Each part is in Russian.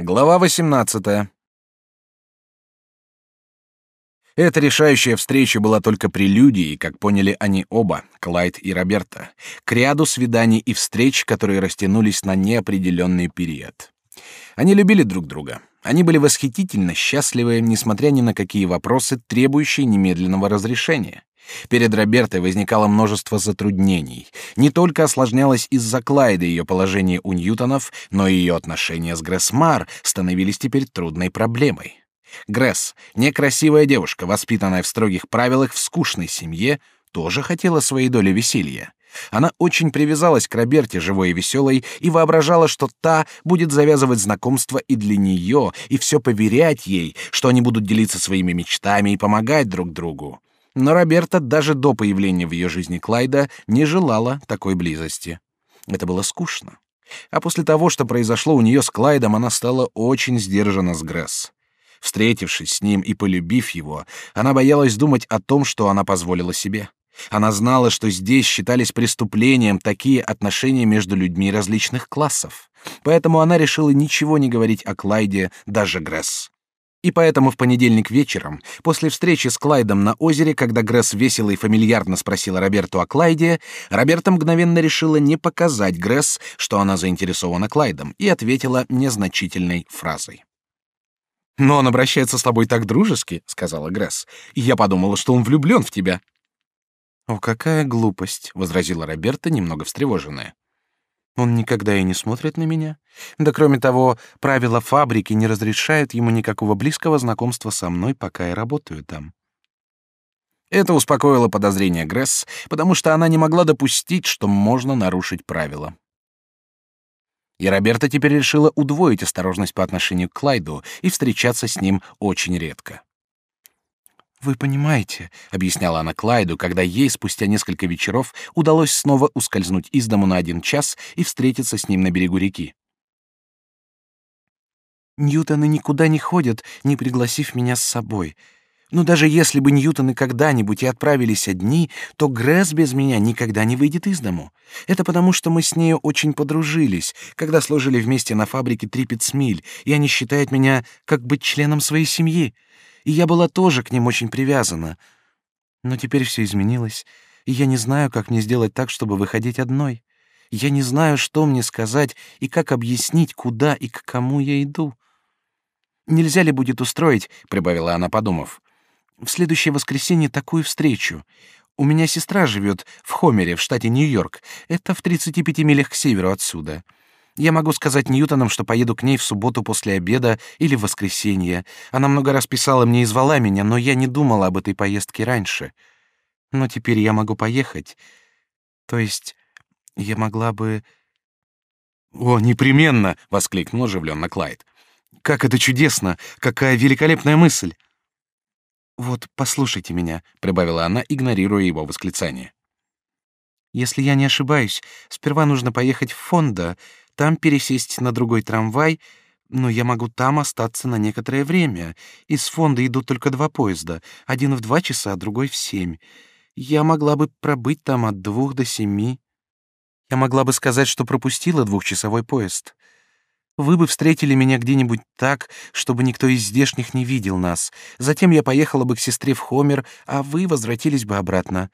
Глава 18. Эта решающая встреча была только прелюдией, как поняли они оба, Клайд и Роберта, к ряду свиданий и встреч, которые растянулись на неопределенный период. Они любили друг друга. Они были восхитительно счастливы, несмотря ни на какие вопросы, требующие немедленного разрешения. Перед Робертой возникало множество затруднений. Не только осложнялось из-за Клайда ее положение у Ньютонов, но и ее отношения с Грессмар становились теперь трудной проблемой. Гресс, некрасивая девушка, воспитанная в строгих правилах в скучной семье, тоже хотела своей доли веселья. Она очень привязалась к Роберте, живой и веселой, и воображала, что та будет завязывать знакомство и для нее, и все поверять ей, что они будут делиться своими мечтами и помогать друг другу. Но Роберта даже до появления в ее жизни Клайда не желала такой близости. Это было скучно. А после того, что произошло у нее с Клайдом, она стала очень сдержана с Гресс. Встретившись с ним и полюбив его, она боялась думать о том, что она позволила себе. Она знала, что здесь считались преступлением такие отношения между людьми различных классов. Поэтому она решила ничего не говорить о Клайде, даже Гресс. И поэтому в понедельник вечером, после встречи с Клайдом на озере, когда Гресс весело и фамильярно спросила Роберту о Клайде, Роберта мгновенно решила не показать Гресс, что она заинтересована Клайдом, и ответила незначительной фразой. «Но он обращается с тобой так дружески», — сказала Гресс, — «и я подумала, что он влюблен в тебя». «О, какая глупость», — возразила Роберта, немного встревоженная. Он никогда и не смотрит на меня. Да кроме того, правила фабрики не разрешают ему никакого близкого знакомства со мной, пока я работаю там. Это успокоило подозрения Гресс, потому что она не могла допустить, что можно нарушить правила. И Роберта теперь решила удвоить осторожность по отношению к Клайду и встречаться с ним очень редко. Вы понимаете, объясняла она Клайду, когда ей спустя несколько вечеров удалось снова ускользнуть из дому на один час и встретиться с ним на берегу реки. Ньютоны никуда не ходят, не пригласив меня с собой. Но даже если бы Ньютоны когда-нибудь и отправились одни, то Гресс без меня никогда не выйдет из дому. Это потому, что мы с нею очень подружились, когда служили вместе на фабрике Трипецмиль, и они считают меня как бы членом своей семьи и я была тоже к ним очень привязана. Но теперь все изменилось, и я не знаю, как мне сделать так, чтобы выходить одной. Я не знаю, что мне сказать и как объяснить, куда и к кому я иду. Нельзя ли будет устроить, прибавила она, подумав, в следующее воскресенье такую встречу. У меня сестра живет в Хомере, в штате Нью-Йорк. Это в 35 милях к северу отсюда. Я могу сказать Ньютонам, что поеду к ней в субботу после обеда или в воскресенье. Она много раз писала мне и звала меня, но я не думала об этой поездке раньше. Но теперь я могу поехать. То есть я могла бы... «О, непременно!» — воскликнул оживленно Клайд. «Как это чудесно! Какая великолепная мысль!» «Вот, послушайте меня», — прибавила она, игнорируя его восклицание. «Если я не ошибаюсь, сперва нужно поехать в Фонда, там пересесть на другой трамвай, но я могу там остаться на некоторое время. Из фонда идут только два поезда, один в два часа, а другой в семь. Я могла бы пробыть там от двух до семи. Я могла бы сказать, что пропустила двухчасовой поезд. Вы бы встретили меня где-нибудь так, чтобы никто из здешних не видел нас. Затем я поехала бы к сестре в Хомер, а вы возвратились бы обратно.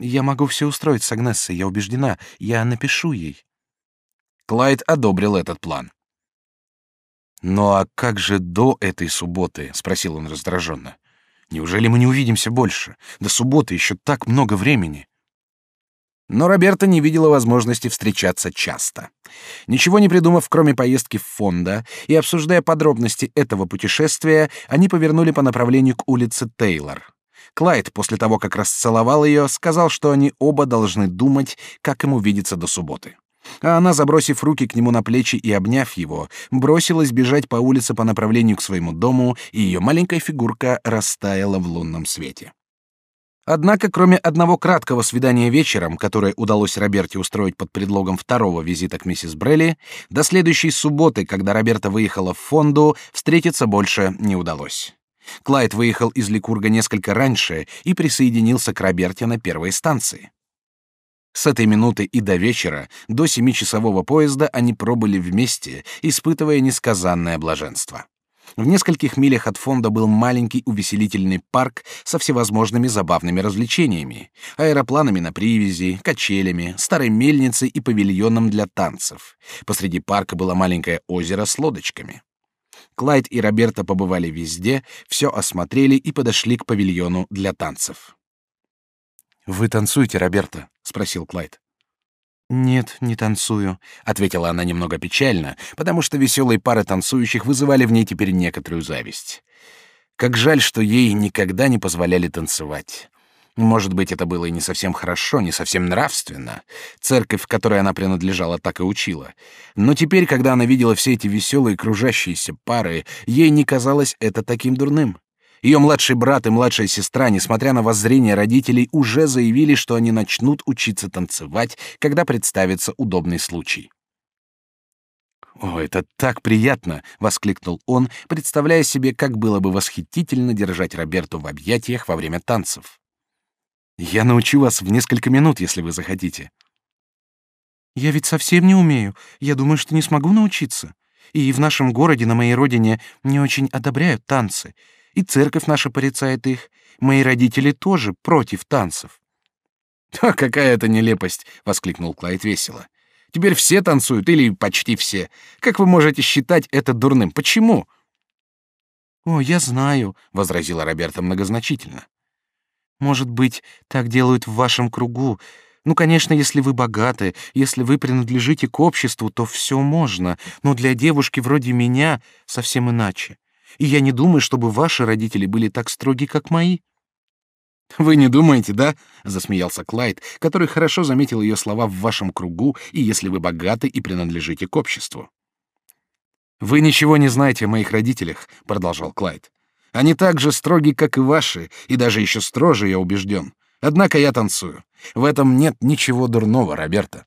Я могу все устроить с Агнессой, я убеждена. Я напишу ей. Клайд одобрил этот план. «Ну а как же до этой субботы?» — спросил он раздраженно. «Неужели мы не увидимся больше? До субботы еще так много времени». Но Роберта не видела возможности встречаться часто. Ничего не придумав, кроме поездки в фонда, и обсуждая подробности этого путешествия, они повернули по направлению к улице Тейлор. Клайд, после того, как расцеловал ее, сказал, что они оба должны думать, как ему видеться до субботы а она, забросив руки к нему на плечи и обняв его, бросилась бежать по улице по направлению к своему дому, и ее маленькая фигурка растаяла в лунном свете. Однако, кроме одного краткого свидания вечером, которое удалось Роберте устроить под предлогом второго визита к миссис Брелли, до следующей субботы, когда Роберта выехала в Фонду, встретиться больше не удалось. Клайд выехал из Ликурга несколько раньше и присоединился к Роберте на первой станции. С этой минуты и до вечера, до семичасового поезда, они пробыли вместе, испытывая несказанное блаженство. В нескольких милях от фонда был маленький увеселительный парк со всевозможными забавными развлечениями, аэропланами на привязи, качелями, старой мельницей и павильоном для танцев. Посреди парка было маленькое озеро с лодочками. Клайд и Роберта побывали везде, все осмотрели и подошли к павильону для танцев. «Вы танцуете, Роберта?» — спросил Клайд. «Нет, не танцую», — ответила она немного печально, потому что веселые пары танцующих вызывали в ней теперь некоторую зависть. Как жаль, что ей никогда не позволяли танцевать. Может быть, это было и не совсем хорошо, не совсем нравственно. Церковь, в которой она принадлежала, так и учила. Но теперь, когда она видела все эти веселые кружащиеся пары, ей не казалось это таким дурным. Ее младший брат и младшая сестра, несмотря на воззрение родителей, уже заявили, что они начнут учиться танцевать, когда представится удобный случай. «О, это так приятно!» — воскликнул он, представляя себе, как было бы восхитительно держать Роберту в объятиях во время танцев. «Я научу вас в несколько минут, если вы захотите». «Я ведь совсем не умею. Я думаю, что не смогу научиться. И в нашем городе, на моей родине, не очень одобряют танцы и церковь наша порицает их. Мои родители тоже против танцев. «Да какая это нелепость!» — воскликнул Клайд весело. «Теперь все танцуют, или почти все. Как вы можете считать это дурным? Почему?» «О, я знаю», — возразила Роберта многозначительно. «Может быть, так делают в вашем кругу. Ну, конечно, если вы богаты, если вы принадлежите к обществу, то все можно, но для девушки вроде меня совсем иначе. И я не думаю, чтобы ваши родители были так строги, как мои. Вы не думаете, да? засмеялся Клайд, который хорошо заметил ее слова в вашем кругу, и если вы богаты и принадлежите к обществу. Вы ничего не знаете о моих родителях, продолжал Клайд. Они так же строги, как и ваши, и даже еще строже, я убежден. Однако я танцую. В этом нет ничего дурного, Роберта.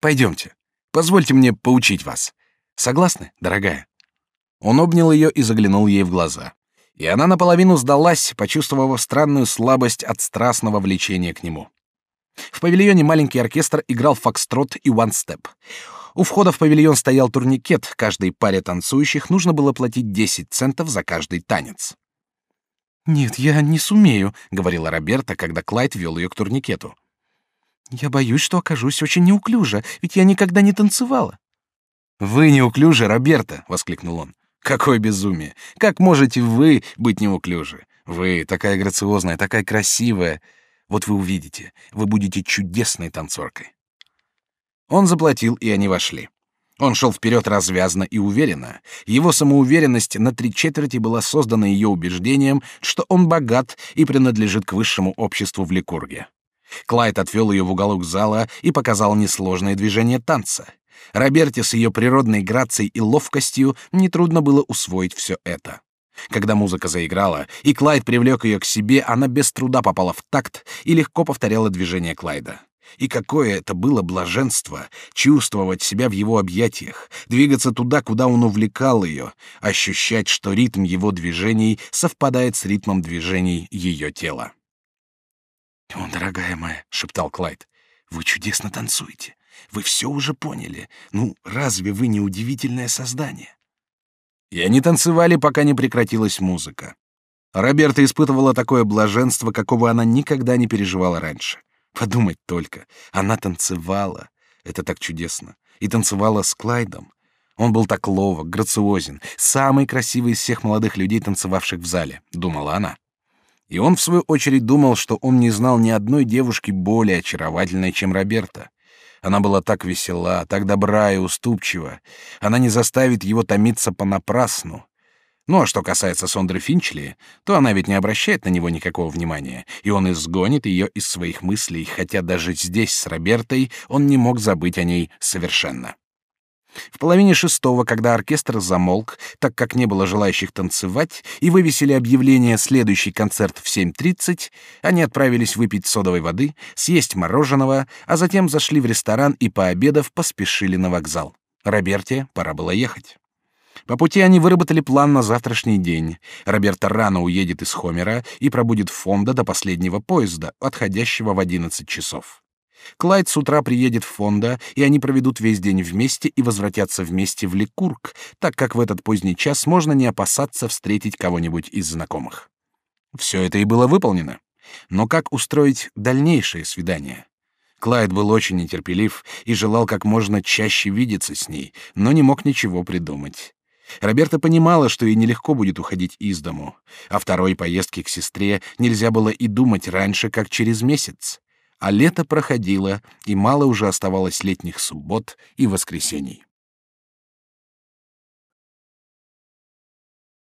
Пойдемте. Позвольте мне поучить вас. Согласны, дорогая? Он обнял ее и заглянул ей в глаза. И она наполовину сдалась, почувствовав странную слабость от страстного влечения к нему. В павильоне маленький оркестр играл фокстрот и ван-степ. У входа в павильон стоял турникет, каждой паре танцующих нужно было платить 10 центов за каждый танец. «Нет, я не сумею», — говорила Роберта, когда Клайд вел ее к турникету. «Я боюсь, что окажусь очень неуклюже, ведь я никогда не танцевала». «Вы неуклюжи, Роберта!» — воскликнул он. Какое безумие! Как можете вы быть неуклюжи? Вы такая грациозная, такая красивая. Вот вы увидите, вы будете чудесной танцоркой. Он заплатил, и они вошли. Он шел вперед развязно и уверенно. Его самоуверенность на три четверти была создана ее убеждением, что он богат и принадлежит к высшему обществу в Ликурге. Клайд отвел ее в уголок зала и показал несложное движение танца. Роберте с ее природной грацией и ловкостью нетрудно было усвоить все это. Когда музыка заиграла, и Клайд привлек ее к себе, она без труда попала в такт и легко повторяла движение Клайда. И какое это было блаженство чувствовать себя в его объятиях, двигаться туда, куда он увлекал ее, ощущать, что ритм его движений совпадает с ритмом движений ее тела. «О, дорогая моя», — шептал Клайд, — «вы чудесно танцуете. Вы все уже поняли. Ну, разве вы не удивительное создание? И они танцевали, пока не прекратилась музыка. Роберта испытывала такое блаженство, какого она никогда не переживала раньше. Подумать только, она танцевала. Это так чудесно. И танцевала с Клайдом. Он был так ловок, грациозен, самый красивый из всех молодых людей, танцевавших в зале, думала она. И он в свою очередь думал, что он не знал ни одной девушки более очаровательной, чем Роберта. Она была так весела, так добра и уступчива. Она не заставит его томиться понапрасну. Ну а что касается Сондры Финчли, то она ведь не обращает на него никакого внимания, и он изгонит ее из своих мыслей, хотя даже здесь с Робертой он не мог забыть о ней совершенно. В половине шестого, когда оркестр замолк, так как не было желающих танцевать, и вывесили объявление «Следующий концерт в 7.30», они отправились выпить содовой воды, съесть мороженого, а затем зашли в ресторан и, пообедав, поспешили на вокзал. Роберте пора было ехать. По пути они выработали план на завтрашний день. Роберта рано уедет из Хомера и пробудет Фонда до последнего поезда, отходящего в 11 часов. Клайд с утра приедет в Фонда, и они проведут весь день вместе и возвратятся вместе в Ликург, так как в этот поздний час можно не опасаться встретить кого-нибудь из знакомых. Все это и было выполнено. Но как устроить дальнейшее свидание? Клайд был очень нетерпелив и желал как можно чаще видеться с ней, но не мог ничего придумать. Роберта понимала, что ей нелегко будет уходить из дому. О второй поездке к сестре нельзя было и думать раньше, как через месяц. А лето проходило, и мало уже оставалось летних суббот и воскресений.